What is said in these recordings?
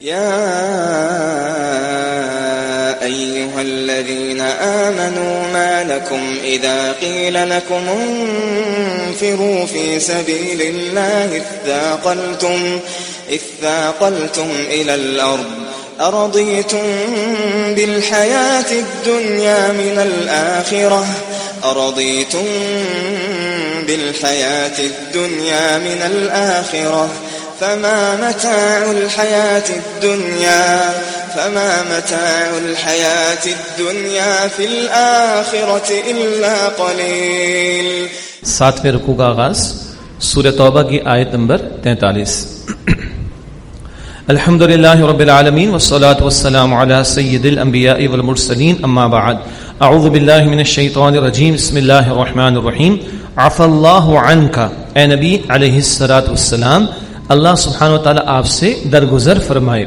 يا أيها الذين آمنوا ما لكم إذا قيل لكم انفروا في سبيل الله اثاقلتم, اثاقلتم إلى الأرض أرضيتم بالحياة الدنيا من الآخرة أرضيتم بالحياة الدنيا من الآخرة فما متاع الحياة الدنيا، فما متاع الحياة الدنيا في الآخرة إلا قليل. ساتویں رکو کا آغاز سورہ توبہ کی آیت نمبر تینتالیس۔ الحمد للہ رب العالمین والصلاة والسلام على سید الانبیاء والمرسلین، اما بعد۔ اعوذ باللہ من الشیطان الرجیم، بسم اللہ الرحمن الرحیم۔ عفا اللہ عنکا، اے نبی علیہ السلام اللہ سبحانہ و تعالی آپ سے درگزر فرمائے۔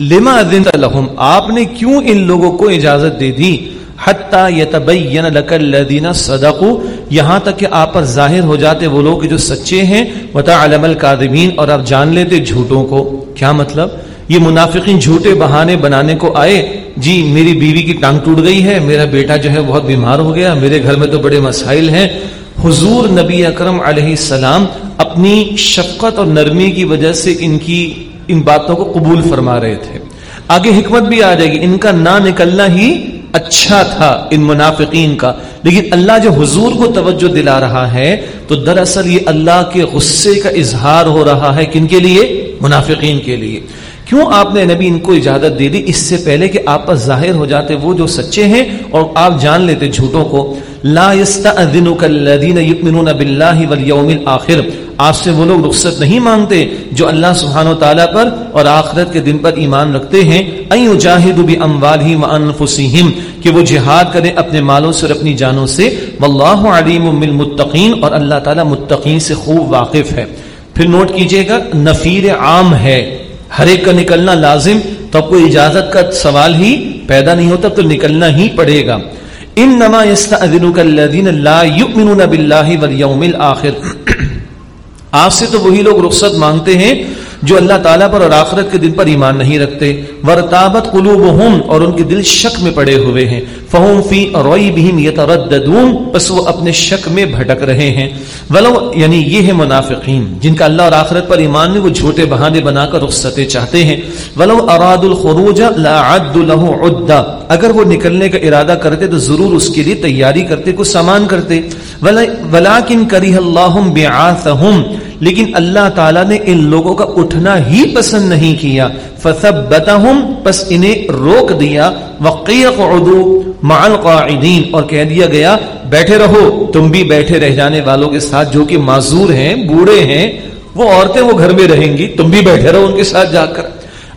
لما اذنت آپ نے کیوں ان لوگوں کو اجازت دے دی؟ حتی یتبین لک الذین صدقوا یہاں تک کہ آپ پر ظاہر ہو جاتے وہ لوگ جو سچے ہیں۔ وتعلم الکاذبین، اور آپ جان لیتے جھوٹوں کو۔ کیا مطلب؟ یہ منافقین جھوٹے بہانے بنانے کو آئے۔ جی میری بیوی کی ٹانگ ٹوٹ گئی ہے، میرا بیٹا جو ہے بہت بیمار ہو گیا، میرے گھر میں تو بڑے مسائل ہیں۔ حضور نبی اکرم علیہ السلام اپنی شفقت اور نرمی کی وجہ سے ان کی ان باتوں کو قبول فرما رہے تھے۔ آگے حکمت بھی آ جائے گی۔ ان کا نہ نکلنا ہی اچھا تھا ان منافقین کا۔ لیکن اللہ جو حضور کو توجہ دلا رہا ہے، تو دراصل یہ اللہ کے غصے کا اظہار ہو رہا ہے کن کے لیے؟ منافقین کے لیے۔ کیوں آپ نے نبی ان کو اجازت دے دی؟ اس سے پہلے کہ آپ پر ظاہر ہو جاتے وہ جو سچے ہیں اور آپ جان لیتے جھوٹوں کو۔ لا يستأذنك الذين يؤمنون بالله واليوم الاخر. آپ سے وہ لوگ رخصت نہیں مانگتے جو اللہ سبحانہ و تعالیٰ پر اور آخرت کے دن پر ایمان رکھتے ہیں. این جاہد باموالہم وانفسہم، کہ وہ جہاد کریں اپنے مالوں سے اور اپنی جانوں سے. واللہ علیم بالمتقین، اور اللہ تعالیٰ متقین سے خوب واقف ہے. پھر نوٹ کیجیے گا، نفیر عام ہے. ہر ایک کا نکلنا لازم، تو کوئی اجازت کا سوال ہی پیدا نہیں ہوتا، تو نکلنا ہی پڑے گا. انما يستأذنك الذين لا يؤمنون بالله واليوم الاخر۔ آپ سے تو وہی لوگ رخصت مانگتے ہیں جو اللہ تعالیٰ پر اور آخرت کے دن پر ایمان نہیں رکھتے۔ ورتابت قلوبہم اور ان کے دل شک میں پڑے ہوئے ہیں۔ فہم فی ریبہم یترددون پس وہ اپنے شک میں بھٹک رہے ہیں۔ ولو یعنی یہ ہے منافقین، جن کا اللہ اور آخرت پر ایمان میں وہ جھوٹے بہانے بنا کر رخصتیں چاہتے ہیں۔ ولو اراد الخروج لا له عدہ اگر وہ نکلنے کا ارادہ کرتے تو ضرور اس کے لیے تیاری کرتے، کچھ سامان کرتے۔ ولیکن کریہ اللہم بعاثہم، لیکن اللہ تعالیٰ نے ان لوگوں کا اٹھنا ہی پسند نہیں کیا۔ فثبتہم پس انہیں روک دیا۔ وقیق عدو مع القاعدین اور کہہ دیا گیا، بیٹھے رہو۔ تم بھی بیٹھے رہ جانے والوں کے ساتھ جو کہ معذور ہیں، بوڑھے ہیں، وہ عورتیں وہ گھر میں رہیں گی، تم بھی بیٹھے رہو ان کے ساتھ جا کر۔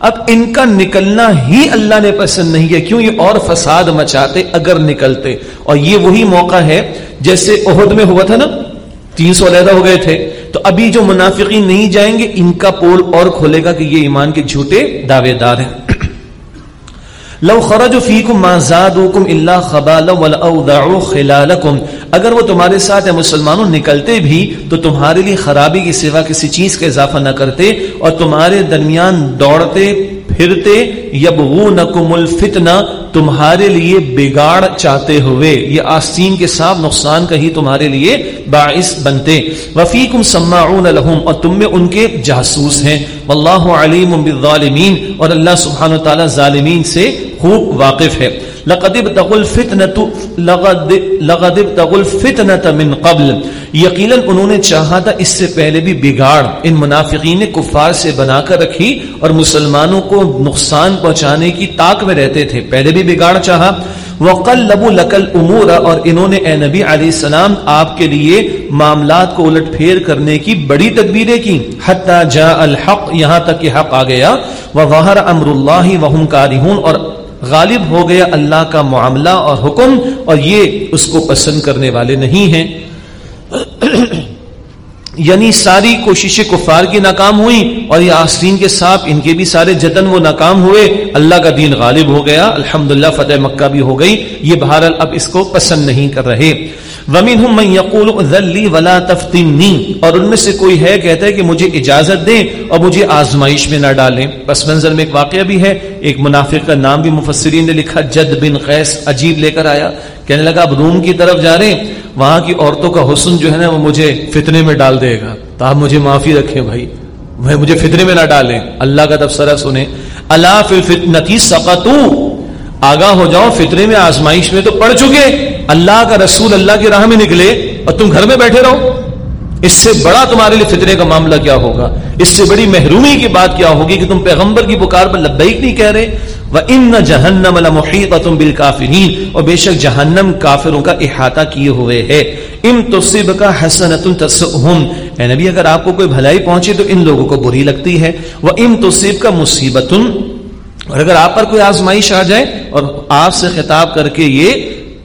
اب ان کا نکلنا ہی اللہ نے پسند نہیں کیا، کیوں یہ اور فساد مچاتے اگر نکلتے؟ اور یہ وہی موقع ہے، جیسے عہد میں ہوا تھا نا، تین سو علیحدہ ہو گئے تھے۔ تو ابھی جو منافقین نہیں جائیں گے، ان کا پول اور کھولے گا کہ یہ ایمان کے جھوٹے دعوے دار ہیں۔ لو خرج فیکم ما زادوکم الا خبالا والاودعوا خلالکم۔ اگر وہ تمہارے ساتھ مسلمانوں نکلتے بھی، تو تمہارے لیے خرابی کی سوا کسی چیز کا اضافہ نہ کرتے اور تمہارے درمیان دوڑتے، پھرتے، یبغونکم الفتنہ، تمہارے لیے بگاڑ چاہتے ہوئے۔ یہ آستین کے ساتھ نقصان کا ہی تمہارے لیے باعث بنتے۔ وفیکم سماعون لهم اور تم میں ان کے جاسوس ہیں۔ واللہ علیم بالظالمین، اور اللہ سبحانہ وتعالی ظالمین سے خوب واقف ہے. لقد ابتغوا الفتنة، لقد لقد ابتغوا من قبل. یقینا انہوں نے چاہا تھا اس سے پہلے بھی بگاڑ. ان منافقین نے کفار سے بنا کر رکھی اور مسلمانوں کو نقصان پہنچانے کی طاق میں رہتے تھے. پہلے بھی بگاڑ چاہا. وقلبوا لك الامور اور انہوں نے اے نبی علیہ السلام آپ کے لیے معاملات کو الٹ پھیر کرنے کی بڑی تدبیریں کی حتی جاء الحق، یہاں تک کہ حق آ گیا. وظهر امر الله وهم كارهون، اور غالب ہو گیا اللہ کا معاملہ اور حکم اور یہ اس کو پسند کرنے والے نہیں ہیں۔ یعنی ساری کوششیں کفار کی ناکام ہوئی اور یہ آسین کے ساتھ ان کے بھی سارے جتن وہ ناکام ہوئے۔ اللہ کا دین غالب ہو گیا، الحمدللہ فتح مکہ بھی ہو گئی۔ یہ بہرحال اب اس کو پسند نہیں کر رہے۔ وَمِنْهُمْ مَنْ يَقُولُ ذَلِّي وَلَا تَفْتِنِّي اور ان میں سے کوئی ہے کہتا ہے کہ مجھے اجازت دیں اور مجھے آزمائش میں نہ ڈالیں۔ پس منظر میں ایک واقعہ بھی ہے، ایک منافق کا نام بھی مفسرین نے لکھا، جد بن قیس، عجیب لے کر آیا۔ کہنے لگا، اب روم کی طرف جا رہے ہیں، وہاں کی عورتوں کا حسن جو ہے نا، وہ مجھے فتنے میں ڈال دے گا۔ تو آپ مجھے معافی رکھیں بھائی۔ وہ مجھے فتنے میں نہ ڈالیں۔ اللہ کا تبصرہ سنیں۔ اللہ فی الفتنتی سقطو۔ آگاہ ہو جاؤ فطرے میں آزمائش میں تو پڑ چکے۔ اللہ کا رسول اللہ کی راہ میں نکلے اور تم گھر میں بیٹھے رہو۔ اس سے بڑا تمہارے لیے فطرے کا معاملہ کیا ہوگا؟ اس سے بڑی محرومی کی بات کیا ہوگی کہ تم پیغمبر کی پکار پر لبیک نہیں کہہ رہے؟ ان جہنم تم بال اور بے شک جہنم کافروں کا احاطہ کیے ہوئے ہے۔ ام تصب کا حسن اے نبی، اگر آپ کو کوئی بھلائی پہنچے تو ان لوگوں کو بری لگتی ہے۔ وہ ام تصب کا مصیبت اور اگر آپ پر کوئی آزمائش آ جائے اور آپ سے خطاب کر کے یہ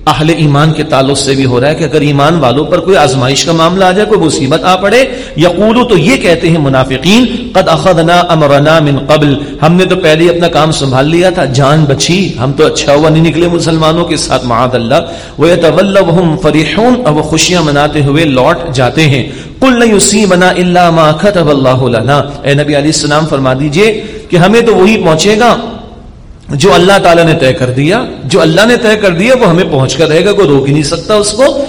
اہل ایمان کے تعلق سے بھی ہو رہا ہے کہ اگر ایمان والوں پر کوئی آزمائش کا معاملہ آ جائے، کوئی مصیبت آ پڑے، یقولو تو یہ کہتے ہیں منافقین، قد اخذنا امرنا من قبل۔ ہم نے تو پہلے اپنا کام سنبھال لیا تھا، جان بچی ہم تو اچھا ہوا نہیں نکلے مسلمانوں کے ساتھ، معاذ اللہ۔ ويتولوهم فرحون۔ اور وہ خوشیاں مناتے ہوئے لوٹ جاتے ہیں۔ قل لا يصيبنا الا ما كتب الله لنا۔ اے نبی علیہ السلام، فرما دیجیے کہ ہمیں تو وہی پہنچے گا۔ جو اللہ تعالیٰ نے طے کر دیا، جو اللہ نے طے کر دیا، وہ ہمیں پہنچ کر رہے گا، کوئی روک ہی نہیں سکتا اس کو۔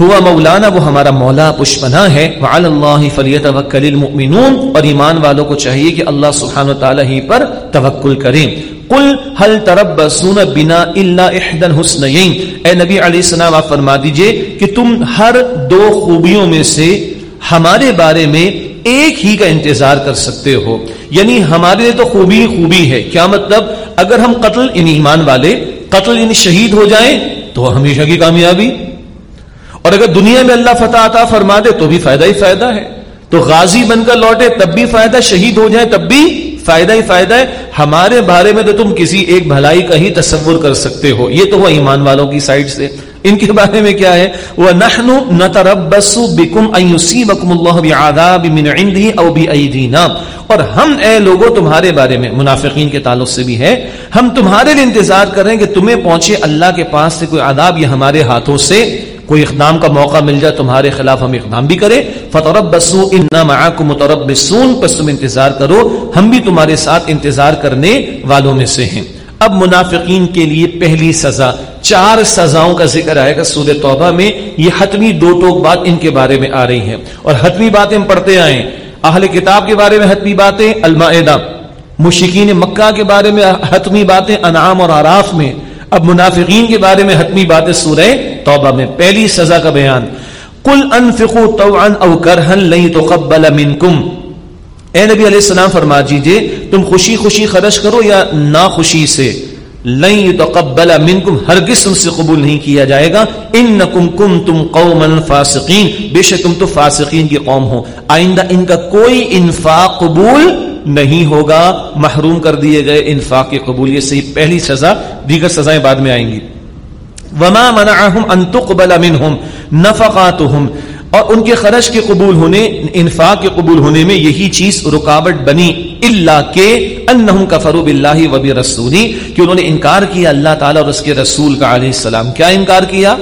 ہوا مولانا، وہ ہمارا مولا پشپنا ہے۔ وعلی اللہ فلیتوکل المؤمنون۔ اور ایمان والوں کو چاہیے کہ اللہ سبحانہ وتعالی ہی پر توکل کریں۔ قل هل تربصون بنا الا احدى الحسنيين۔ اے نبی علیہ السلام، آپ فرما دیجیے کہ تم ہر دو خوبیوں میں سے ہمارے بارے میں ایک ہی کا انتظار کر سکتے ہو۔ یعنی ہمارے لیے تو خوبی خوبی ہے۔ کیا مطلب؟ اگر ہم قتل ان ایمان والے، قتل ان شہید ہو جائیں تو ہمیشہ کی کامیابی۔ اور اگر دنیا میں اللہ فتح عطا فرما دے تو بھی فائدہ ہی فائدہ ہے۔ تو غازی بن کر لوٹے تب بھی فائدہ، شہید ہو جائے تب بھی فائدہ ہی فائدہ ہے۔ ہمارے بارے میں تو تم کسی ایک بھلائی کا ہی تصور کر سکتے ہو۔ یہ تو وہ ایمان والوں کی سائڈ سے۔ ان کے بارے میں کیا ہے؟ وہ نحن نتربص بكم ان يصيبكم الله بعذاب من او اور ہم اے لوگوں تمہارے بارے میں، منافقین کے تعلق سے بھی ہے، ہم تمہارے لیے انتظار کر رہے ہیں کہ تمہیں پہنچے اللہ کے پاس سے کوئی عذاب یا ہمارے ہاتھوں سے کوئی اقدام کا موقع مل جائے، تمہارے خلاف ہم اقدام بھی کریں۔ فتربصوا انا معكم متربصون۔ پس تم انتظار کرو، ہم بھی تمہارے ساتھ انتظار کرنے والوں میں سے ہیں۔ اب منافقین کے لیے پہلی سزا۔ چار سزاؤں کا ذکر آئے گا سورہ توبہ میں۔ یہ حتمی دو ٹوک بات ان کے بارے میں آ رہی ہیں۔ اور حتمی باتیں ہم پڑھتے آئیں۔ اہل کتاب کے بارے میں حتمی باتیں، المائدہ۔ مشکین مکہ کے بارے میں حتمی باتیں، انعام اور آراف میں۔ اب منافقین کے بارے میں حتمی باتیں سورہ توبہ میں۔ پہلی سزا کا بیان۔ کل انفقوا طوعا او کرہن لن تقبل منکم۔ اے نبی علیہ السلام فرما دیجیے، تم خوشی خوشی خرچ کرو یا ناخوشی سے؟ لن يتقبل منکم، ہرگز تم سے قبول نہیں کیا جائے گا۔ انکم کنتم قوما فاسقین، بے شک تم تو فاسقین کی قوم ہو۔ آئندہ ان کا کوئی انفاق قبول نہیں ہوگا۔ محروم کر دیے گئے انفاق کی قبولیت سے پہلی سزا، دیگر سزائیں بعد میں آئیں گی۔ وما منعهم ان تقبل منهم، نفقاتهم۔ اور ان کے خرچ کے قبول ہونے، انفاق کے قبول ہونے میں یہی چیز رکاوٹ بنی اللہ کے انہم کفروا باللہ و برسولی، کہ انہوں نے انکار کیا اللہ تعالی اور اس کے رسول کا علیہ السلام۔ کیا انکار کیا؟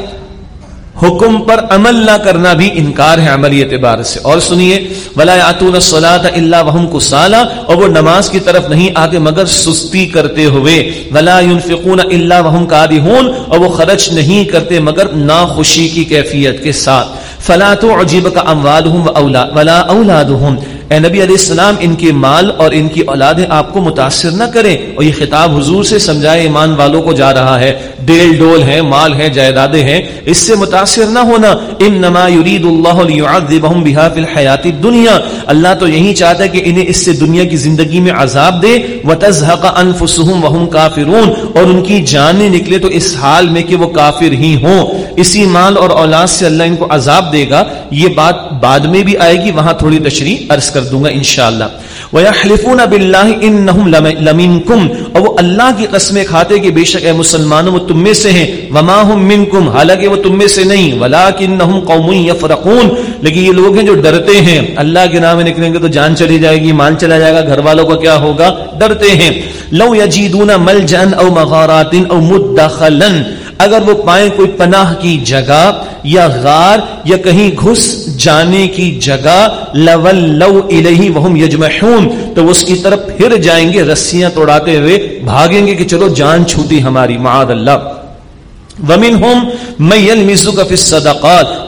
حکم پر عمل نہ کرنا بھی انکار ہے عملی اعتبار سے۔ اور سنیے، ولا یاتون الصلاۃ الا وهم كسالى، اور وہ نماز کی طرف نہیں آتے مگر سستی کرتے ہوئے۔ ولا ينفقون الا وهم كارهون، اور وہ خرچ نہیں کرتے مگر ناخوشی کی کیفیت کے ساتھ۔ فلا تعجبك اموالهم ولا اولادهم اے نبی علیہ السلام، ان کے مال اور ان کی اولادیں آپ کو متاثر نہ کریں۔ اور یہ خطاب حضور سے سمجھائے ایمان والوں کو جا رہا ہے۔ ڈیل ڈول ہے مال ہے جائیدادیں ہیں۔ اس سے متاثر نہ ہونا۔ انما يريد الله ليعذبهم بها في الحیات الدنيا اللہ تو یہی چاہتا ہے کہ انہیں اس سے دنیا کی زندگی میں عذاب دے۔ وتزهق انفسهم وهم کافرون۔ اور ان کی جانیں نکلے تو اس حال میں کہ وہ کافر ہی ہوں۔ اسی مال اور اولاد سے اللہ ان کو عذاب دے گا۔ یہ بات بعد میں بھی آئے گی، وہاں تھوڑی تشریح عرض کر دوں گا انشاءاللہ. وَيَحْلِفُونَ بِاللَّهِ إِنَّهُمْ لَمِنْكُمْ. اور وہ اللہ کی قسمیں کھاتے کہ بے شک اے مسلمانوں وہ تم میں سے ہیں. وَمَا هُمْ مِنْكُمْ. حالانکہ وہ تم میں سے نہیں. وَلَكِنَّهُمْ قَوْمٌ يَفْرَقُونَ. لیکن یہ لوگ ہیں جو ڈرتے ہیں. اللہ کے نام میں نکلیں گے تو جان چلی جائے گی مان چلا جائے گا گھر والوں کا کیا ہوگا؟ ڈرتے ہیں. لو یجیدون ملجأ او مغارات او مدخلا. اگر وہ پائیں کوئی پناہ کی جگہ یا غار یا کہیں گھس جانے کی جگہ لول لو وہم یجمحون، تو اس کی طرف پھر جائیں گے، رسیاں توڑاتے ہوئے بھاگیں گے کہ چلو جان چھوٹی ہماری، معاذ اللہ۔ وَمِنْهُمْ مَنْ يَلْمِزُكَ فِي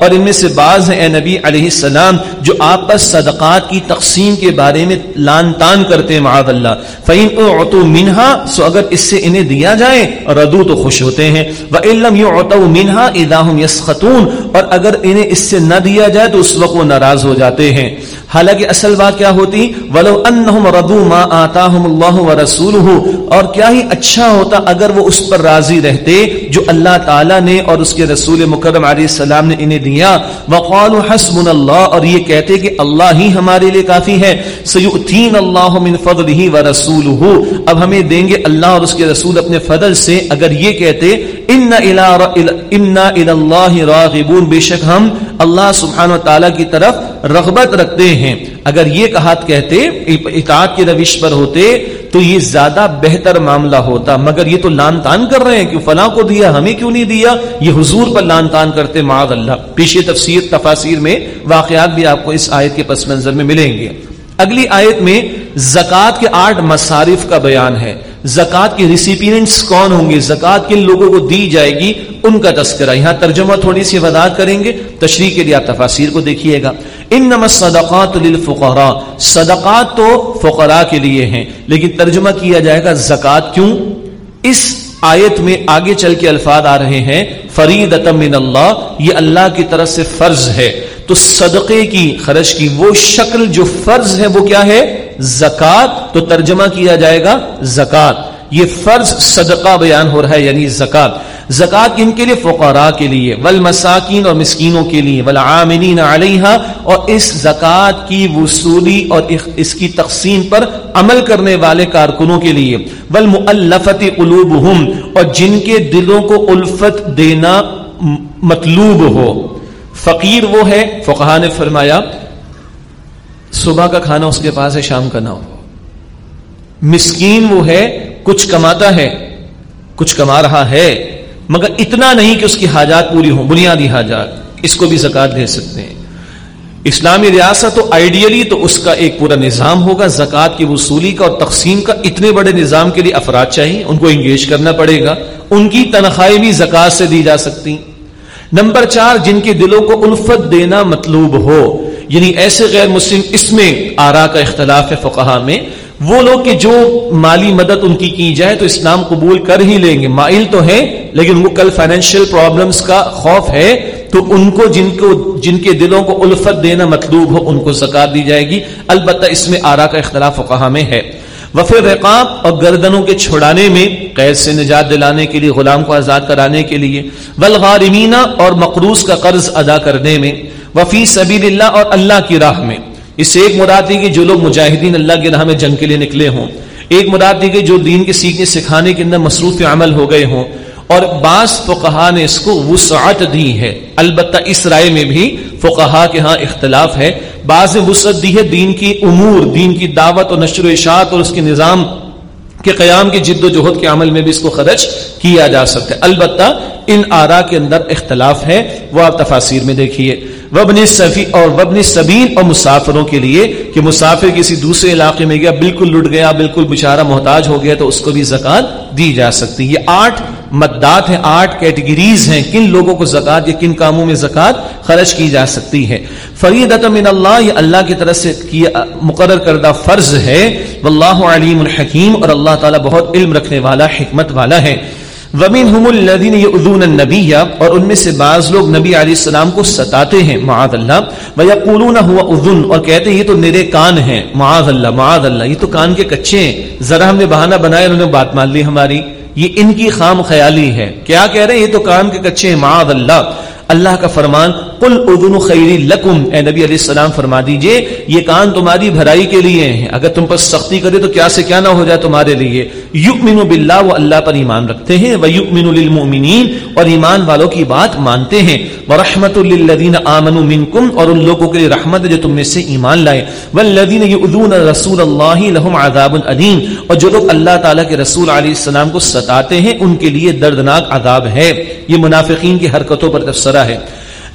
اور ان میں سے بعض ہیں اے نبی علیہ السلام جو آپس صدقات کی تقسیم کے بارے میں لان تان کرتے ہیں، معاذ اللہ۔ فَإِنْ اُعْتُوا مِنْهَا، سو اگر اس سے انہیں دیا جائے، ردو تو خوش ہوتے ہیں۔ وَإِن لَمْ يُعْتَوْا مِنْهَا، اِذَا هُمْ يَسْخَطُونَ، اور اگر انہیں اس سے نہ دیا جائے تو اس وقت وہ ناراض ہو جاتے ہیں۔ حالانکہ اصل بات کیا ہوتی؟ ولو انہم ردو ما آتاہم اللہ ورسولہ اور کیا ہی اچھا ہوتا اگر وہ اس پر راضی رہتے جو اللہ تعالیٰ نے اور اس کے رسول مکرم علیہ السلام نے انہیں دیا۔ وقالوا حسبنا اللہ اور یہ کہتے کہ اللہ ہی ہمارے لیے کافی ہے۔ سیؤتین اللہ من فضلہ ورسولہ اب ہمیں دیں گے اللہ اور اس کے رسول اپنے فضل سے۔ اگر یہ کہتے ان اللہ راغبون بے شک ہم اللہ سبحانہ و تعالیٰ کی طرف رغبت رکھتے ہیں۔ اگر یہ کہات کہتے اطاعت کی روش پر ہوتے، تو یہ زیادہ بہتر معاملہ ہوتا۔ مگر یہ تو لان تان کر رہے ہیں کہ فلاں کو دیا، ہمیں کیوں نہیں دیا؟ یہ حضور پر لان تان کرتے، معاذ اللہ۔ پیشے تفسیر تفاصیر میں واقعات بھی آپ کو اس آیت کے پس منظر میں ملیں گے۔ اگلی آیت میں زکوٰۃ کے آٹھ مصارف کا بیان ہے۔ زکوٰۃ کے ریسیپینٹس کون ہوں گے؟ زکوٰۃ کن لوگوں کو دی جائے گی؟ ان کا تذکرہ۔ یہاں ترجمہ تھوڑی سی وضاحت کریں گے۔ تشریح کے لیے آپ تفاصیر کو دیکھیے گا۔ ان نمت صدقات للفقراء۔ صدقات تو فقراء کے لیے ہیں، لیکن ترجمہ کیا جائے گا زکوٰۃ کیوں؟ اس آیت میں آگے چل کے الفاظ آ رہے ہیں فرید من اللہ، یہ اللہ کی طرف سے فرض ہے۔ تو صدقے کی، خرچ کی وہ شکل جو فرض ہے وہ کیا ہے؟ زکات تو ترجمہ کیا جائے گا زکات۔ یہ فرض صدقہ بیان ہو رہا ہے یعنی زکات۔ زکات کن کے لیے؟ فقراء کے لیے، والمساکین اور مسکینوں کے لیے، والعاملین علیہا۔ اور اس زکات کی وصولی اور اس کی تقسیم پر عمل کرنے والے کارکنوں کے لیے۔ والمؤلفت قلوبہم، اور جن کے دلوں کو الفت دینا مطلوب ہو۔ فقیر وہ ہے فقہ نے فرمایا صبح کا کھانا اس کے پاس ہے، شام کا نہ ہو۔ مسکین وہ ہے، کچھ کماتا ہے، کچھ کما رہا ہے، مگر اتنا نہیں کہ اس کی حاجات پوری ہوں، بنیادی حاجات۔ اس کو بھی زکات دے سکتے ہیں۔ اسلامی ریاست تو آئیڈیلی تو اس کا ایک پورا نظام ہوگا۔ زکوٰۃ کی وصولی کا اور تقسیم کا اتنے بڑے نظام کے لیے افراد چاہیے، ان کو انگیج کرنا پڑے گا۔ ان کی تنخواہیں بھی زکوٰۃ سے دی جا سکتی۔ نمبر چار، جن کے دلوں کو الفت دینا مطلوب ہو یعنی ایسے غیر مسلم اس میں آرا کا اختلاف ہے فقہ میں، وہ لوگ کہ جو مالی مدد ان کی کی جائے تو اسلام قبول کر ہی لیں گے۔ مائل تو ہے لیکن وہ کل فائنینشیل پرابلمز کا خوف ہے، تو ان کو جن کو، جن کے دلوں کو الفت دینا مطلوب ہو، ان کو زکات دی جائے گی۔ البتہ اس میں آرا کا اختلاف فقہ میں ہے۔ وفر رقاب اور گردنوں کے چھڑانے میں، قید سے نجات دلانے کے لیے، غلام کو آزاد کرانے کے لیے۔ ولغارمینہ اور مقروض کا قرض ادا کرنے میں۔ وفی سبیل اللہ اور اللہ کی راہ میں۔ اس سے ایک مراد دی کہ جو لوگ مجاہدین اللہ کی راہ میں جنگ کے لیے نکلے ہوں۔ ایک مراد دی کہ جو دین کے سیکھنے سکھانے کے اندر مصروف عمل ہو گئے ہوں۔ اور بعض فقہا نے اس کو وسعت دی ہے۔ البتہ اس رائے میں بھی فقہا کے ہاں اختلاف ہے۔ بعض نے وسعت دی ہے دین کی امور، دین کی دعوت اور نشر و اشاعت اور اس کے نظام کے قیام کی جد و جہد کے عمل میں بھی اس کو خرچ کیا جا سکتا ہے۔ البتہ ان آرا کے اندر اختلاف ہے۔ وہ آپ تفاصیر میں دیکھیے۔ وبن صفی اور وبن سبیل اور مسافروں کے لیے کہ مسافر کسی دوسرے علاقے میں گیا، بالکل لٹ گیا، بالکل بچارہ محتاج ہو گیا، تو اس کو بھی زکات دی جا سکتی یہ آٹھ مدات ہیں، آٹھ کیٹیگریز ہیں۔ کن لوگوں کو زکات یا کن کاموں میں زکات خرچ کی جا سکتی ہے؟ فرید من اللہ، یہ اللہ کی طرف سے مقرر کردہ فرض ہے۔ واللہ علیم الحکیم اور اللہ تعالیٰ بہت علم رکھنے والا، حکمت والا ہے۔ ومنهم الذين يؤذون النبي اور ان میں سے بعض لوگ نبی علیہ السلام کو ستاتے ہیں، معاذ اللہ ويقولون هو اذن اور کہتے ہیں، یہ تو میرے کان ہیں، معاذ اللہ معاذ اللہ، یہ تو کان کے کچے ہیں، ذرا ہم نے بہانہ بنایا، انہوں نے بات مان لی ہماری، یہ ان کی خام خیالی ہے۔ کیا کہہ رہے ہیں، یہ تو کان کے کچے ہیں، معاذ اللہ اللہ کا فرمان قل اذن خیر لکم، اے نبی علیہ السلام فرما دیجیے، یہ کان تمہاری بھلائی کے لیے ہیں۔ اگر تم پر سختی کرے تو کیا سے کیا نہ ہو جائے تمہارے لیے۔ یؤمن باللہ وہ اللہ پر ایمان رکھتے ہیں و یؤمن للمؤمنین، اور ایمان والوں کی بات مانتے ہیں۔ ورحمت للذین آمنوا منکم اور ان لوگوں کے لیے رحمت ہے جو تم میں سے ایمان لائے۔ والذین یؤذون رسول اللہ لهم عذاب علیم اور جو لوگ اللہ تعالی کے رسول علیہ السلام کو ستاتے ہیں، ان کے لیے دردناک عذاب ہے۔ یہ منافقین کی حرکتوں پر تبصرہ ہے۔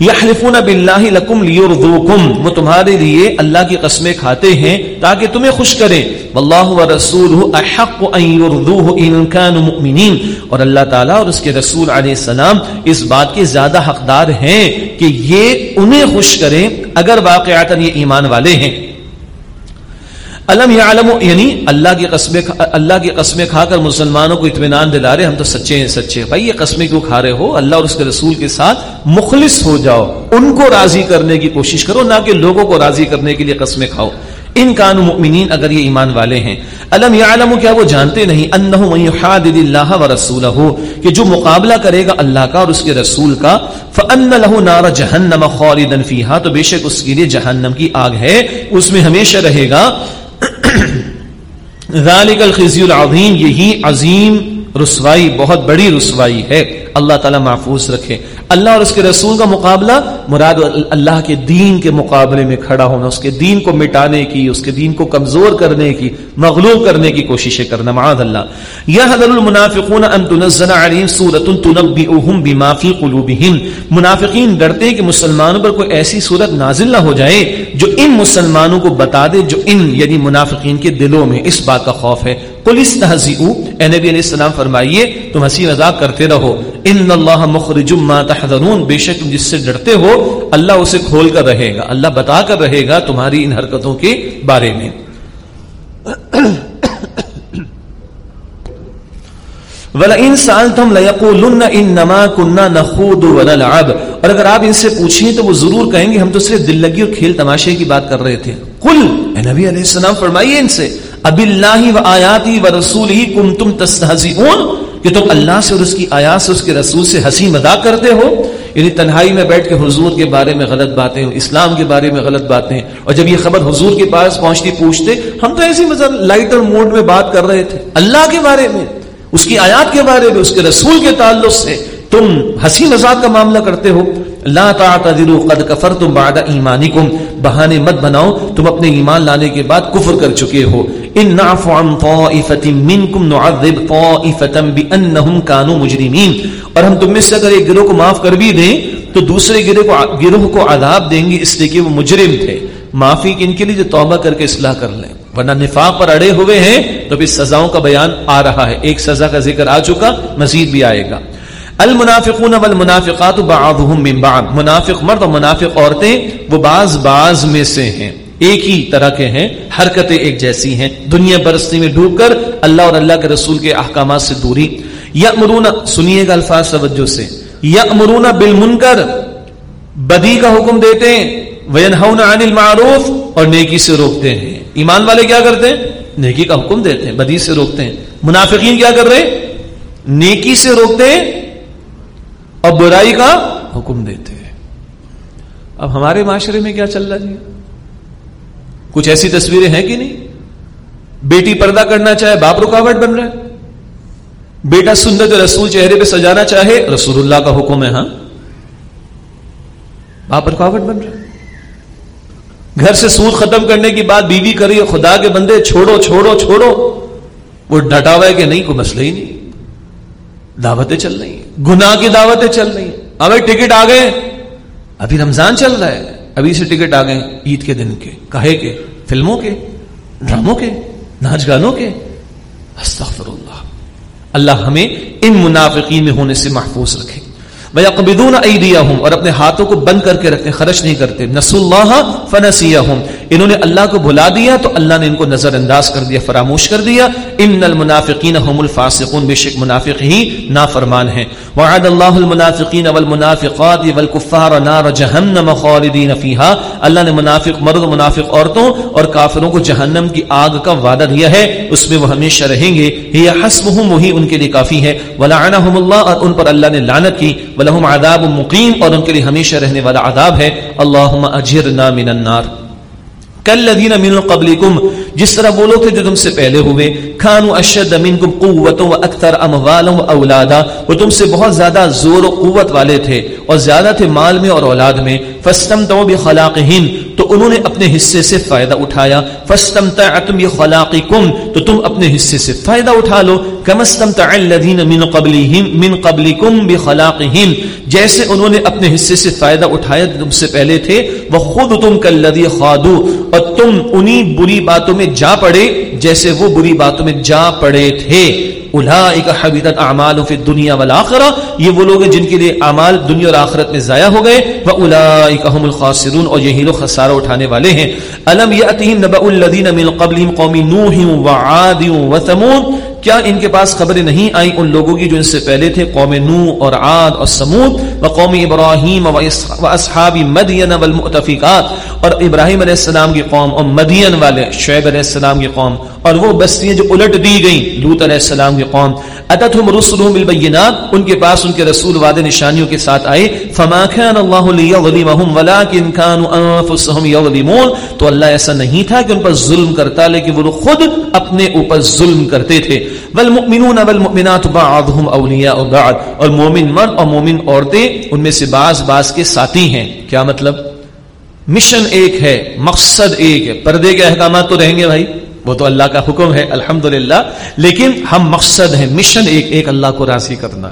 یحلفون باللہ لکم لیرضوکم۔ وہ تمہارے لیے اللہ کی قسمیں کھاتے ہیں تاکہ تمہیں خوش کریں واللہ ورسولہ احق ان یرضوہ ان کانوا مؤمنین۔ اور اللہ تعالیٰ اور اس کے رسول علیہ السلام اس بات کے زیادہ حقدار ہیں کہ یہ انہیں خوش کریں اگر واقعات یہ ایمان والے ہیں۔ علم یعلم یعنی اللہ کی قسمیں اللہ کی قسمیں کھا کر مسلمانوں کو اطمینان دلا رہے، ہم تو سچے ہیں، سچے بھائی، یہ قسمیں کیوں کھا رہے ہو؟ اللہ اور اس کے رسول کے ساتھ مخلص ہو جاؤ، ان کو راضی کرنے کی کوشش کرو، نہ کہ لوگوں کو راضی کرنے کے لیے قسمیں کھاؤ۔ ان کان مؤمنین اگر یہ ایمان والے ہیں۔ علم یعلم کیا وہ جانتے نہیں؟ انه من يحادد الله ورسوله کہ جو مقابلہ کرے گا اللہ کا اور اس کے رسول کا فان له نار جهنم خالدا فيها، تو بے شک اس کے لیے جہنم کی آگ ہے، اس میں ہمیشہ رہے گا۔ ذالک الخزی العظیم یہی عظیم رسوائی بہت بڑی رسوائی ہے۔ اللہ تعالیٰ محفوظ رکھے۔ اللہ اور اس کے رسول کا مقابلہ، مراد اللہ کے دین کے مقابلے میں کھڑا ہونا، اس کے دین کو مٹانے کی، اس کے دین کو کمزور کرنے کی، مغلوب کرنے کی کوششیں کرنا، معاذ اللہ۔ یا حضر المنافقون ان تنزل علیم سورت تنبئهم بما فی قلوبهم منافقین، ڈرتے ہیں کہ مسلمانوں پر کوئی ایسی صورت نازل نہ ہو جائے جو ان مسلمانوں کو بتا دے، جو ان یعنی منافقین کے دلوں میں اس بات کا خوف ہے۔ قل استہزئوا اے نبی علیہ السلام فرمائیے، تم ہنسی مذاق کرتے رہو۔ ان اللہ مخرج ما تحذرون، بے شک تم جس سے ڈرتے ہو، اللہ اسے کھول کر رہے گا۔ اللہ بتا کر رہے گا تمہاری ان حرکتوں کے بارے میں۔ وَلَئِن سَأَلْتَمْ لَيَقُولُنَّ إِنَّمَا كُنَّا نَخُوضُ وَنَلْعَبُ۔ اور اگر آپ ان سے پوچھیں تو وہ ضرور کہیں گے، ہم تو صرف دل لگی اور کھیل تماشے کی بات کر رہے تھے۔ قل، اے نبی علیہ السلام فرمائیے ان سے۔ اب اللہ و آیاتی و رسول ہی کم تم تستہزئون، کہ تم اللہ سے اور اس کی آیات سے، اس کے رسول سے ہنسی مذاق کرتے ہو۔ یعنی تنہائی میں بیٹھ کے حضور کے بارے میں غلط باتیں اسلام کے بارے میں غلط باتیں اور جب یہ خبر حضور کے پاس پہنچتی، پوچھتے، ہم تو ایسی مطلب لائٹر موڈ میں بات کر رہے تھے، اللہ کے بارے میں، اس کی آیات کے بارے میں، اس کے رسول کے تعلق سے۔ تم ہنسی مذاق کا معاملہ کرتے ہو لا تعتذروا قد کفرتم بعد ایمانکم بہانے مت بناؤ، تم اپنے ایمان لانے کے بعد کفر کر چکے ہو. ان نعفو عن طائفة منکم نعذب طائفة بانہم كانوا مجرمین. اور ہم تم میں سے اگر ایک گروہ کو معاف کر بھی دیں، تو دوسرے گروہ کو گروہ کو عذاب دیں گے، اس لیے کہ وہ مجرم تھے. معافی ان کے لیے؟ جو توبہ کر کے اصلاح کر لیں. ورنہ نفاق پر اڑے ہوئے ہیں، تو بھی سزاؤں کا بیان آ رہا ہے. ایک سزا کا ذکر آ چکا، مزید بھی آئے گا. المنافقون والمنافقات بعضهم من بعض. منافق مرد اور منافق عورتیں وہ بعض بعض میں سے ہیں. ایک ہی طرح کے ہیں، حرکتیں ایک جیسی ہیں. دنیا برستی میں ڈوب کر اللہ اور اللہ کے رسول کے احکامات سے دوری. یامرون سنیے گا الفاظ توجہ سے. یامرون بالمنکر، بدی کا حکم دیتے ہیں. وینہون عن المعروف اور نیکی سے روکتے ہیں. ایمان والے کیا کرتے ہیں؟ نیکی کا حکم دیتے ہیں، بدی سے روکتے ہیں. منافقین کیا کر رہے ہیں؟ نیکی سے روکتے ہیں اور برائی کا حکم دیتے ہیں۔ اب ہمارے معاشرے میں کیا چل رہا جی؟ کچھ ایسی تصویریں ہیں کہ نہیں؟ بیٹی پردہ کرنا چاہے باپ رکاوٹ بن رہا ہے۔ بیٹا سنت رسول چہرے پہ سجانا چاہے رسول اللہ کا حکم ہے ہاں؟ باپ رکاوٹ بن رہا ہے۔ گھر سے سود ختم کرنے کی بات بیوی کری خدا کے بندے چھوڑو چھوڑو چھوڑو۔ وہ ڈٹا ہوا ہے کہ نہیں، کوئی مسئلہ ہی نہیں۔ دعوتیں چل رہی ہیں۔ گناہ کی دعوتیں چل رہی ہیں۔ ابھی ٹکٹ آ گئے۔ ابھی رمضان چل رہا ہے۔ ابھی سے ٹکٹ آ گئے عید کے دن کے کہے کے، فلموں کے، ڈراموں کے، ناچ گانوں کے۔ استغفر اللہ اللہ ہمیں ان منافقین میں ہونے سے محفوظ رکھے۔ وَيَقْبِدُونَ أَيْدِيَهُمْ اور اپنے ہاتھوں کو بند کر کے رکھتے، خرچ نہیں کرتے۔ نسوا اللہ فنسیہم انہوں نے اللہ کو بھلا دیا تو اللہ نے ان کو نظر انداز کر دیا، فراموش کر دیا۔ ان المنافقین هم الفاسقون، بے شک منافق ہی نافرمان ہیں۔ وعد اللہ المنافقین والمنافقات والکفار نار جہنم خالدین فیها اللہ نے منافق مرد منافق عورتوں اور کافروں کو جہنم کی آگ کا وعدہ دیا ہے۔ اس میں وہ ہمیشہ رہیں گے۔ یہ حسبهم وہی ان کے لیے کافی ہے۔ ولعنهم اللہ، اور ان پر اللہ نے لعنت کی۔ ولہم عذاب مقیم، اور ان کے لیے ہمیشہ رہنے والا عذاب ہے۔ اللہم اجرنا من النار۔ کل لدین من قبلکم، جس طرح وہ لوگ تھے جو تم سے پہلے ہوئے کھانو اشد منکم قوتوں و اکثر اموالوں و اولادا، وہ تم سے بہت زیادہ زور و قوت والے تھے اور زیادہ تھے مال میں اور اولاد میں۔ فستمتعوا بخلاقہم تو انہوں نے اپنے حصے سے فائدہ اٹھایا۔ فستمتعتم بخلاقکم، تو تم اپنے حصے سے فائدہ اٹھا لو۔ کم استمتع الذین من قبلہم من قبلکم بخلاقہم جیسے انہوں نے اپنے حصے سے فائدہ اٹھایا تم سے پہلے تھے۔ وہ خود تم کلذی خادو اور تم انہی بری باتوں میں جا پڑے جیسے وہ بری باتوں میں جا پڑے تھے۔ اولئک حبطت اعمال فی الدنیا والآخرہ۔ یہ وہ لوگ ہیں جن کے لیے اعمال دنیا اور آخرت میں ضائع ہو گئے۔ واولئک هم الخاسرون۔ اور یہی لوگ خسارہ اٹھانے والے ہیں۔ الم یاتہم نبأ الذین من قبلہم قوم نوح وعاد وثمود کیا ان کے پاس خبریں نہیں آئیں ان لوگوں کی جو ان سے پہلے تھے؟ قوم نو اور عاد اور سمود و قوم ابراہیم و اصحاب مدین والمؤتفقات اور ابراہیم علیہ السلام کی قوم اور مدین والے شعیب علیہ السلام کی قوم اور وہ بستیاں جو الٹ دی گئیں لوت علیہ السلام کی قوم۔ اتتهم رسلهم بالبينات ان کے پاس ان کے رسول وعدے نشانیوں کے ساتھ آئے۔ فما كان الله ليظلمهم ولكن كانوا انفسهم يظلمون تو اللہ ایسا نہیں تھا کہ ان پر ظلم کرتا، لیکن وہ خود اپنے اوپر ظلم کرتے تھے۔ والمؤمنون والمؤمنات بعضهم اولیاء بعض۔ اور مومن مرد اور مومن عورتیں ان میں سے بعض بعض کے ساتھی ہیں۔ کیا مطلب؟ مشن ایک ہے، مقصد ایک ہے۔ پردے کے احکامات تو رہیں گے بھائی۔ وہ تو اللہ کا حکم ہے، الحمدللہ۔ لیکن ہم مقصد ہیں، مشن ایک ایک اللہ کو راضی کرنا۔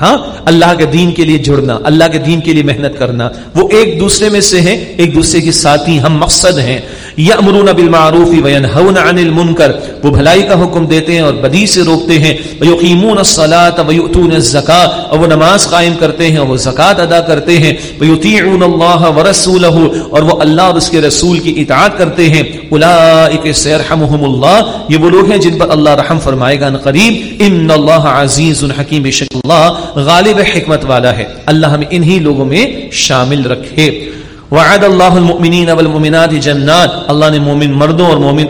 ہاں؟ اللہ کے دین کے لیے جڑنا، اللہ کے دین کے لیے محنت کرنا۔ وہ ایک دوسرے میں سے ہیں، ایک دوسرے کے ساتھی ہم مقصد ہیں۔ یامرون بالمعروف وینهون عن المنکر۔ وہ بھلائی کا حکم دیتے ہیں اور بدی سے روکتے ہیں۔ ویقیمون الصلاة ویؤتون الزکاة۔ اور وہ نماز قائم کرتے ہیں اور وہ زکات ادا کرتے ہیں۔ ویطیعون اللہ ورسولہ۔ اور وہ اللہ اور اس کے رسول کی اطاعت کرتے ہیں۔ اولئک سيرحمهم اللہ۔ یہ وہ لوگ ہیں جن پر اللہ رحم فرمائے گا۔ ان قریب ان اللہ عزیز حکیم بشک اللہ غالب حکمت والا ہے۔ اللہ ہمیں انہی لوگوں میں شامل رکھے۔ وعد اللہ المؤمنین والمؤمنات جنات۔ اللہ نے مومن مردوں اور مومن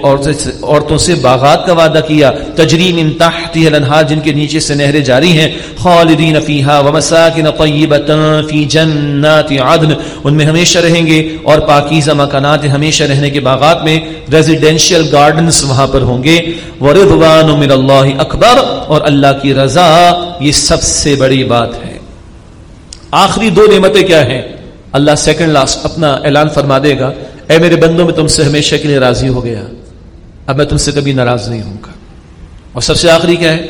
عورتوں سے باغات کا وعدہ کیا۔ تجری من تحتها الانہار، جن کے نیچے سے نہریں جاری ہیں۔ خالدین فیہا ومساکن طیبتا فی جنات عدن۔ ان میں ہمیشہ رہیں گے اور پاکیزہ مکانات ہمیشہ رہنے کے باغات میں ریزیڈینشیل گارڈنز وہاں پر ہوں گے۔ ورضوان من اللہ اکبر۔ اور اللہ کی رضا یہ سب سے بڑی بات ہے۔ آخری دو نعمتیں کیا ہیں؟ اللہ سیکنڈ لاسٹ اپنا اعلان فرما دے گا، اے میرے بندوں، میں تم سے ہمیشہ کے لیے راضی ہو گیا۔ اب میں تم سے کبھی ناراض نہیں ہوں گا۔ اور سب سے آخری کیا ہے؟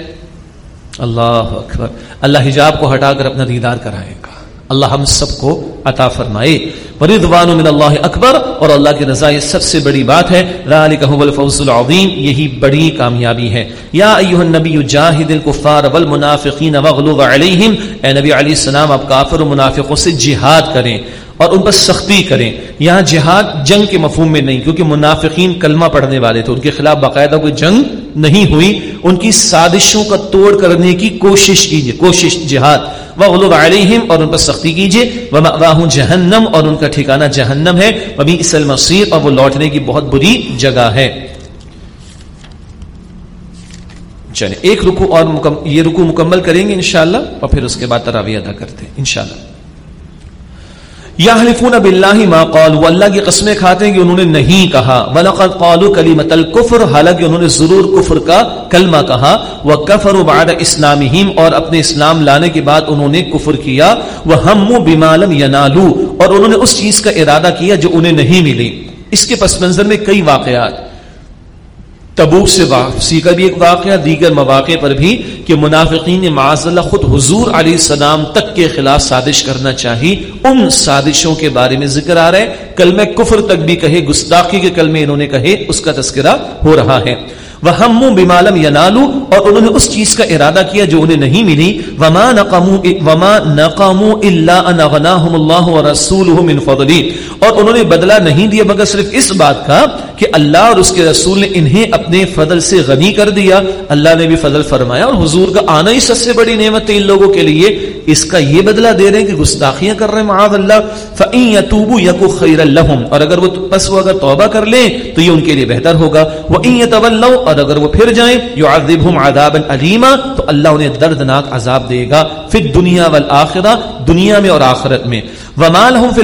اللہ اکبر۔ اللہ حجاب کو ہٹا کر اپنا دیدار کرائے گا۔ اللہ ہم سب کو عطا فرمائے۔ وردوان من اللہ اکبر۔ اور اللہ کی رضا یہ سب سے بڑی بات ہے۔ ذالک هو الفوز العظیم یہی بڑی کامیابی ہے۔ یا ایها النبی جاہد الكفار والمنافقین واغلظ علیہم۔ اے نبی علیہ السلام، آپ کافر و منافقوں سے جہاد کریں۔ اور ان پر سختی کریں۔ یہاں جہاد جنگ کے مفہوم میں نہیں، کیونکہ منافقین کلمہ پڑھنے والے تھے، ان کے خلاف باقاعدہ کوئی جنگ نہیں ہوئی۔ ان کی سازشوں کا توڑ کرنے کی کوشش کیجیے کوشش جہاد۔ وغلب علیہم اور ان پر سختی کیجیے جہنم اور ان کا ٹھکانہ جہنم ہے۔ وبئس المصیر اور وہ لوٹنے کی بہت بری جگہ ہے۔ چلیں، ایک رکو اور مکم، یہ رکو مکمل کریں گے انشاءاللہ اور پھر اس کے بعد تراویح ادا کرتے ہیں، انشاءاللہ۔ یا حلفون باللہ ما قالوا، اللہ کی قسمیں کھاتے ہیں کہ انہوں نے نہیں کہا۔ ولقد قالوا کلمۃ الکفر حالانکہ انہوں نے ضرور کفر کا کلمہ کہا۔ وکفروا بعد اسلامہم اور اپنے اسلام لانے کے بعد انہوں نے کفر کیا۔ وہموا بما لم ينالوا، اور انہوں نے اس چیز کا ارادہ کیا جو انہیں نہیں ملی۔ اس کے پس منظر میں کئی واقعات۔ تبوک سے واپسی کا بھی ایک واقعہ، دیگر مواقع پر بھی کہ منافقین نے معاذ اللہ خود حضور علیہ السلام تک کے خلاف سازش کرنا چاہی۔ ان سازشوں کے بارے میں ذکر آ رہا ہے۔ کلمہ کفر تک بھی کہے، گستاخی کے کلمے انہوں نے کہے، اس کا تذکرہ ہو رہا ہے۔ وہ ہم بمالم یا اور انہوں نے اس چیز کا ارادہ کیا جو انہیں نہیں ملی وما نقمو وما نقمو الا ان اغناهم الله ورسوله من فضله اور انہوں نے بدلہ نہیں دیا مگر صرف اس بات کا کہ اللہ اور اس کے رسول نے انہیں اپنے فضل سے غنی کر دیا۔ اللہ نے بھی فضل فرمایا اور حضور کا آنا ہی سب سے بڑی نعمت ہے ان لوگوں کے لیے۔ اس کا یہ بدلہ دے رہے ہیں کہ گستاخیاں کر رہے ہیں معاذ اللہ، فَإِن يَتُوبُوا يَكُ خَيْرًا لَهُمْ۔ اور اگر وہ پس وہ اگر توبہ کر لیں، تو یہ ان کے لیے بہتر ہوگا۔ وَإِن يَتَوَلَّوْا، اور اگر وہ پھر جائیں، يُعَذِّبْهُمْ عَذَابًا عَلِيمًا تو اللہ انہیں دردناک عذاب دے گا۔ فی الدنیا والآخرہ دنیا میں اور آخرت میں۔ وَمَا لَهُمْ فِي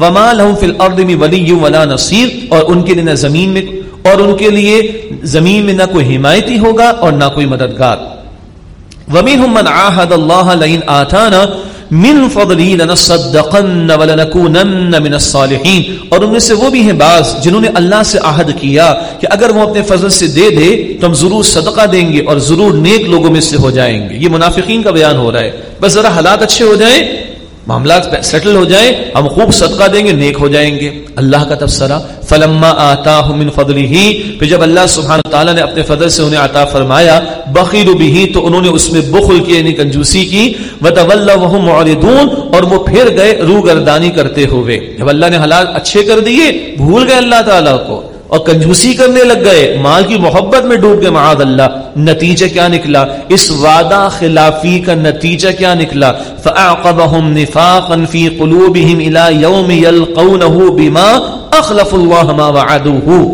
وما لهم في الارض من ولي ولا نصير۔ اور ان کے لیے نہ زمین میں اور ان کے لیے زمین میں نہ کوئی حمایتی ہوگا اور نہ کوئی مددگار۔ ومنهم من عاهد الله لئن آتانا، من فضله لنصدقن ولنكونن من الصالحين. اور ان میں سے وہ بھی ہیں بعض جنہوں نے اللہ سے عہد کیا کہ اگر وہ اپنے فضل سے دے دے تو ہم ضرور صدقہ دیں گے اور ضرور نیک لوگوں میں سے ہو جائیں گے۔ یہ منافقین کا بیان ہو رہا ہے۔ بس ذرا حالات اچھے ہو جائیں۔ معاملات سیٹل ہو جائیں، ہم خوب صدقہ دیں گے، نیک ہو جائیں گے۔ اللہ کا تبصرہ فلما آتا من فضل ہی پھر جب اللہ سبحانہ تعالیٰ نے اپنے فضل سے انہیں عطا فرمایا بخیر بھی تو انہوں نے اس میں بخل کی یعنی کنجوسی کی۔ وتولوا معرضون۔ اور وہ پھر گئے روح گردانی کرتے ہوئے۔ جب اللہ نے حالات اچھے کر دیے، بھول گئے اللہ تعالیٰ کو۔ اور کنجوسی کرنے لگ گئے، مال کی محبت میں ڈوب گئے، معاذ اللہ، نتیجہ کیا نکلا؟ اس وعدہ خلافی کا نتیجہ کیا نکلا؟ فاعقبهم نفاقا في قلوبهم الى يوم يلقونه بما اخلف الله ما وعدوه۔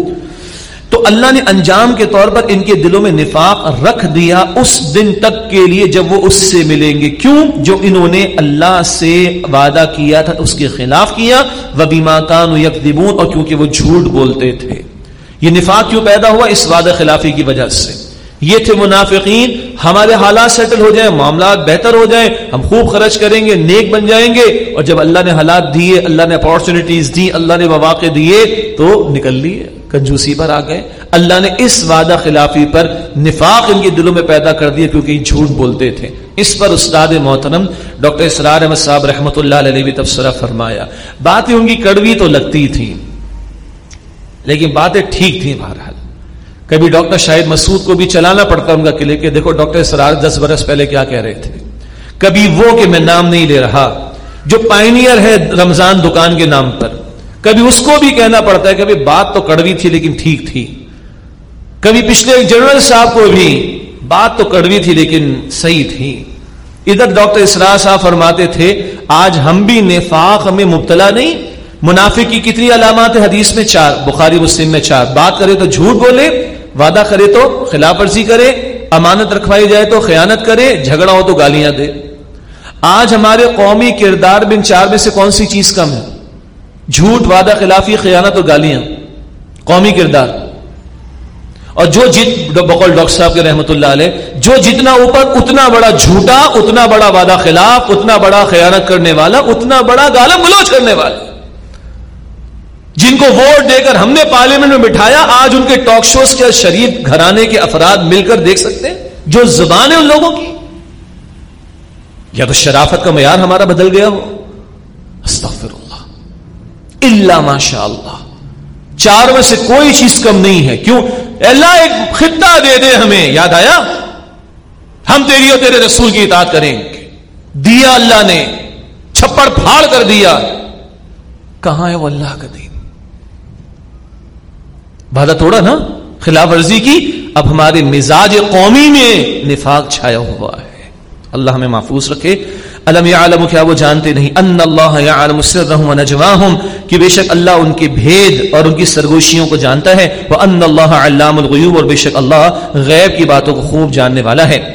تو اللہ نے انجام کے طور پر ان کے دلوں میں نفاق رکھ دیا اس دن تک کے لیے جب وہ اس سے ملیں گے۔ کیوں؟ جو انہوں نے اللہ سے وعدہ کیا تھا، اس کے خلاف کیا۔ وہ بیما کان اور کیونکہ وہ جھوٹ بولتے تھے۔ یہ نفاق کیوں پیدا ہوا؟ اس وعدہ خلافی کی وجہ سے۔ یہ تھے منافقین، ہمارے حالات سیٹل ہو جائیں، معاملات بہتر ہو جائیں، ہم خوب خرچ کریں گے، نیک بن جائیں گے، اور جب اللہ نے حالات دیے، اللہ نے اپارچونیٹیز دی، اللہ نے مواقع دیے، تو نکل لیے، کنجوسی پر آ گئے۔ اللہ نے اس وعدہ خلافی پر نفاق ان کے دلوں میں پیدا کر دیا کیونکہ یہ جھوٹ بولتے تھے۔ اس پر استاد محترم ڈاکٹر اسرار احمد صاحب رحمۃ اللہ علیہ بھی تبصرہ فرمایا۔ باتیں ان کی کڑوی تو لگتی تھی لیکن باتیں ٹھیک تھیں بہرحال۔ کبھی ڈاکٹر شاہد مسعود کو بھی چلانا پڑتا ان کا کلے کہ دیکھو ڈاکٹر اسرار دس برس پہلے کیا کہہ رہے تھے۔ کبھی وہ کہ میں نام نہیں لے رہا، جو پائنیئر ہے رمضان دکان کے نام پر۔ کبھی اس کو بھی کہنا پڑتا ہے کبھی بات تو کڑوی تھی لیکن ٹھیک تھی۔ کبھی پچھلے جنرل صاحب کو بھی بات تو کڑوی تھی لیکن صحیح تھی۔ ادھر ڈاکٹر اسرا صاحب فرماتے تھے، آج ہم بھی نفاق میں مبتلا نہیں منافق کی کتنی علامات حدیث میں چار، بخاری مسلم میں چار۔ بات کرے تو جھوٹ بولے، وعدہ کرے تو خلاف ورزی کرے، امانت رکھوائی جائے تو خیانت کرے، جھگڑا ہو تو گالیاں دے۔ آج ہمارے قومی کردار بن چار میں سے کون سی چیز کم ہے؟ جھوٹ، وعدہ، خلافی، خیانت اور گالیاں۔ قومی کردار۔ اور جو جت، بقول ڈاکٹر صاحب کے رحمت اللہ علیہ، جو جتنا اوپر اتنا بڑا جھوٹا، اتنا بڑا وعدہ خلاف، اتنا بڑا خیانت کرنے والا، اتنا بڑا گالا ملوچ کرنے والا۔ جن کو ووٹ دے کر ہم نے پارلیمنٹ میں بٹھایا، آج ان کے ٹاک شوز کے شریف گھرانے کے افراد مل کر دیکھ سکتے ہیں، جو زبان ہے ان لوگوں کی۔ یا تو شرافت کا معیار ہمارا بدل گیا ہو۔ استغفر اللہ ماشاء اللہ۔ چار میں سے کوئی چیز کم نہیں ہے۔ کیوں؟ اللہ ایک خطہ دے دے ہمیں۔ یاد آیا؟ ہم تیری اور تیرے رسول کی اطاعت کریں گے۔ دیا اللہ نے چھپڑ پھاڑ کر دیا۔ کہاں ہے وہ اللہ کا دین؟ بادہ توڑا نا خلاف ورزی کی، اب ہمارے مزاج قومی میں نفاق چھایا ہوا ہے۔ اللہ ہمیں محفوظ رکھے۔ علم یعلم کیا وہ جانتے نہیں؟ ان اللہ یعلم سرهم کہ بے شک اللہ ان کے بھید اور ان کی سرگوشیوں کو جانتا ہے۔ وان اللہ علام الغیوب، اور بے شک اللہ غیب کی باتوں کو خوب جاننے والا ہے۔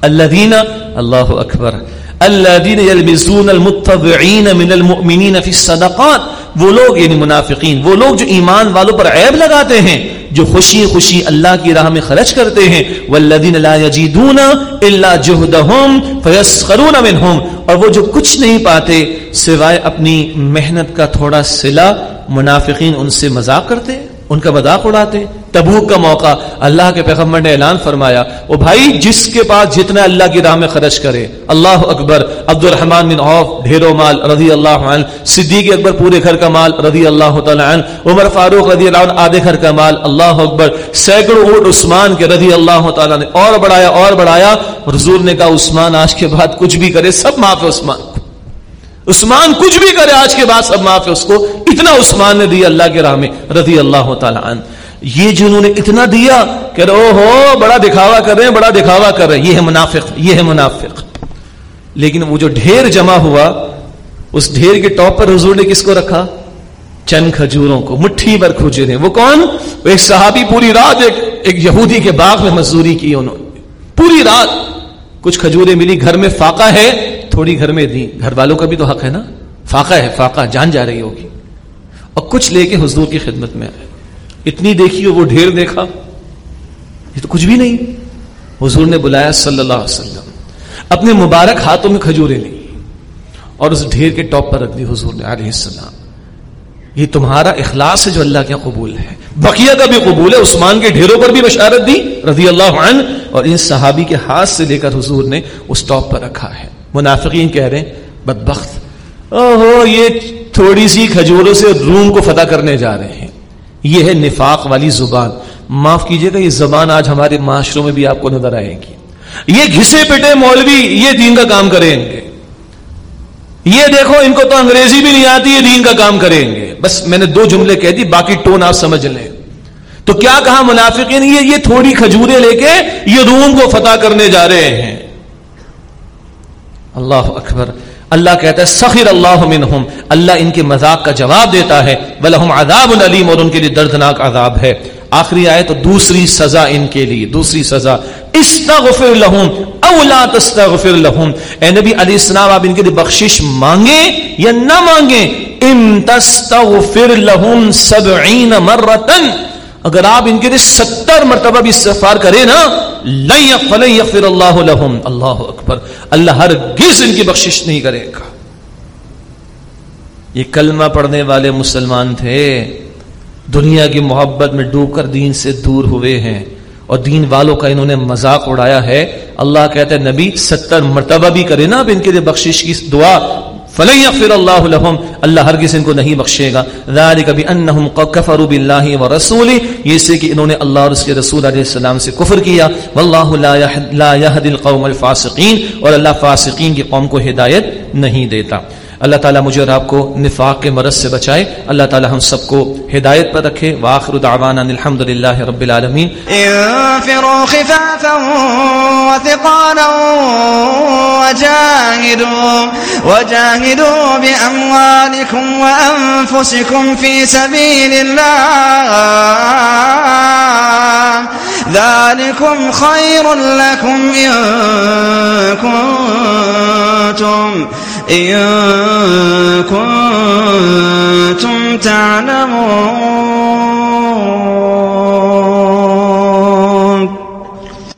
الذين اللہ اکبر الذين يلبسون المتطوعين من المؤمنين في الصدقات وہ لوگ یعنی منافقین، وہ لوگ جو ایمان والوں پر عیب لگاتے ہیں، جو خوشی خوشی اللہ کی راہ میں خرچ کرتے ہیں، والذین لا یجیدون الا جہدہم فیسخرون منہم، اور وہ جو کچھ نہیں پاتے سوائے اپنی محنت کا تھوڑا صلہ منافقین ان سے مذاق کرتے، ان کا مذاق اڑاتے تبوک کا موقع اللہ کے پیغمبر نے اعلان فرمایا وہ بھائی، جس کے پاس جتنا اللہ کی راہ میں خرچ کرے، اللہ اکبر عبد الرحمان بن عوف، ڈھیرو مال رضی اللہ عنہ، صدیق اکبر پورے گھر کا مال رضی اللہ تعالیٰ عنہ، عمر فاروق رضی اللہ عنہ آدھے گھر کا مال، اللہ اکبر، سینکڑوں اونٹ عثمان کے رضی اللہ تعالیٰ نے اور بڑھایا اور بڑھایا، حضور نے کہا، عثمان، آج کے بعد کچھ بھی کرے، سب معاف ہے عثمان عثمان کچھ بھی کرے، آج کے بعد سب معاف ہے اس کو۔ اتنا عثمان نے دیا اللہ کے راہ میں رضی اللہ تعالیٰ عنہ۔ یہ جنہوں نے اتنا دیا کہ او ہو، بڑا دکھاوا کر رہے ہیں، بڑا دکھاوا کر رہے ہیں۔ یہ ہے منافق، یہ ہے منافق۔ لیکن وہ جو ڈھیر جمع ہوا، اس ڈھیر کے ٹاپ پر حضور نے کس کو رکھا؟ چند کھجوروں کو، مٹھی بھر کھجورے وہ کون؟ وہ ایک صحابی، پوری رات ایک ایک یہودی کے باغ میں مزدوری کی انہوں نے۔ پوری رات کچھ کھجورے ملی۔ گھر میں فاقہ ہے، تھوڑی گھر میں دی گھر والوں کا بھی تو حق ہے نا؟ فاقہ ہے، فاقہ، جان جا رہی ہوگی۔ اور کچھ لے کے حضور کی خدمت میں آئے۔ اتنی دیکھی وہ ڈھیر دیکھا؟ یہ تو کچھ بھی نہیں۔ حضور نے بلایا صلی اللہ علیہ وسلم۔ اپنے مبارک ہاتھوں میں کھجورے لی اور اس ڈھیر کے ٹاپ پر رکھ دی حضور نے علیہ السلام۔ یہ تمہارا اخلاص ہے جو اللہ کے قبول ہے۔ بقیہ کا بھی قبول ہے۔ عثمان کے ڈھیروں پر بھی بشارت دی رضی اللہ عنہ اور ان صحابی کے ہاتھ سے لے کر حضور نے اس ٹاپ پر رکھا ہے۔ منافقین کہہ رہے ہیں، بدبخت۔ اوہو، یہ تھوڑی سی کھجوروں سے روم کو فتح کرنے جا رہے ہیں۔ یہ ہے نفاق والی زبان۔ معاف کیجیے گا، یہ زبان آج ہمارے معاشروں میں بھی آپ کو نظر آئے گی۔ یہ گھسے پٹے مولوی، یہ دین کا کام کریں گے۔ یہ دیکھو، ان کو تو انگریزی بھی نہیں آتی، یہ دین کا کام کریں گے۔ بس میں نے دو جملے کہہ دی، باقی ٹون آپ سمجھ لیں۔ تو کیا کہا منافقین؟ یہ یہ تھوڑی کھجورے لے کے یہ روم کو فتح کرنے جا رہے ہیں۔ اللہ اکبر۔ اللہ کہتا ہے سخیر اللہ منہم. اللہ ان کے مذاق کا جواب دیتا ہے، ولہم عذاب العلیم اور ان کے لیے دردناک عذاب ہے۔ آخری آئے تو دوسری سزا ان کے لیے، دوسری سزا۔ استغفر لہم او لا تستغفر لہم۔ اے نبی علیہ السلام، آپ ان کے لیے بخشش مانگیں یا نہ مانگیں؟ ان تستغفر لہم سبعین مرتن۔ اگر آپ ان کے لیے ستر مرتبہ بھی استغفار کریں نا یغفر اللہ لہم اللہ اکبر اللہ ہر گز ان کی بخشش نہیں کرے گا. یہ کلمہ پڑھنے والے مسلمان تھے، دنیا کی محبت میں ڈوب کر دین سے دور ہوئے ہیں اور دین والوں کا انہوں نے مذاق اڑایا ہے۔ اللہ کہتے ہیں، نبی ستر مرتبہ بھی کرے نا اب ان کے لیے بخشش کی دعا فلن يغفر الله لهم، اللہ ہرگز ان کو نہیں بخشے گا۔ ذلك بانهم كفروا بالله ورسوله۔ یہ سے کہ انہوں نے اللہ اور اس کے رسول علیہ السلام سے کفر کیا۔ والله لا لا يهدي القوم الفاسقين۔ اور اللہ فاسقین کی قوم کو ہدایت نہیں دیتا۔ اللہ تعالیٰ مجھے اور آپ کو نفاق کے مرض سے بچائے۔ اللہ تعالیٰ ہم سب کو ہدایت پر رکھے۔ واخر دعوانا الحمد للہ رب العالمین۔ انفروا خفافا وثقالا وجاهدوا وجاهدوا بأموالكم وأنفسكم في سبيل الله. ذلكم خير لكم إن كنتم إن كنتم تعلمون